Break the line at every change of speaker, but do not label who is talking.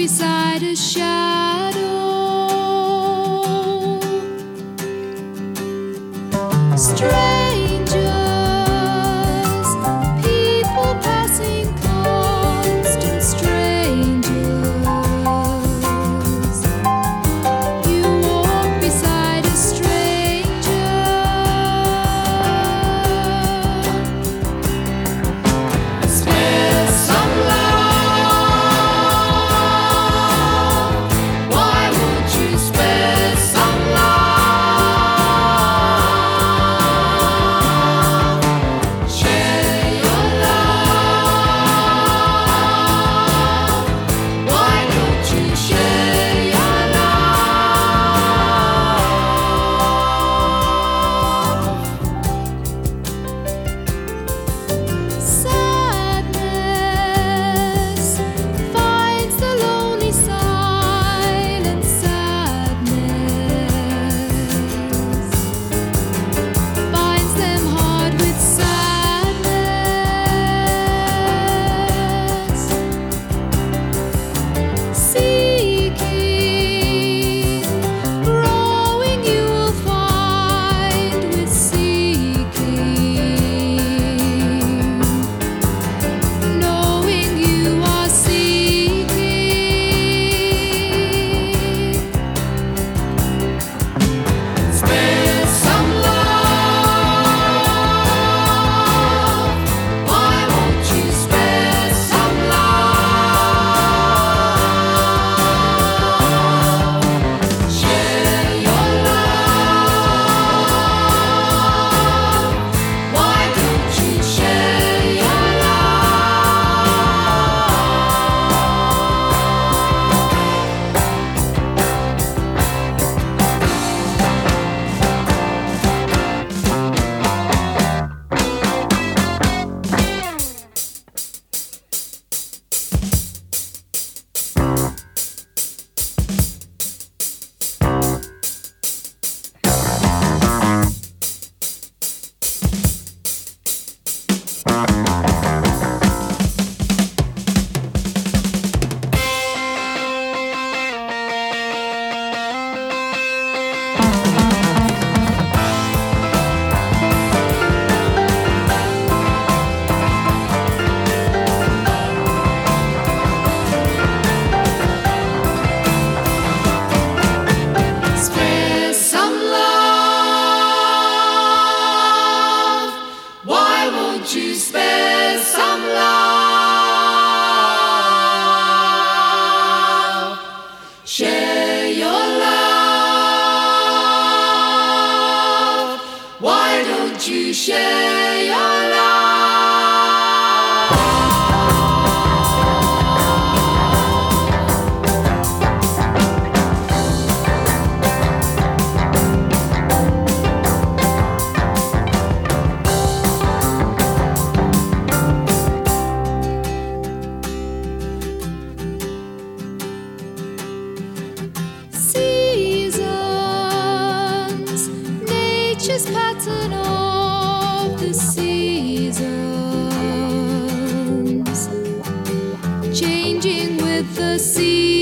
beside a shadow. Love. see.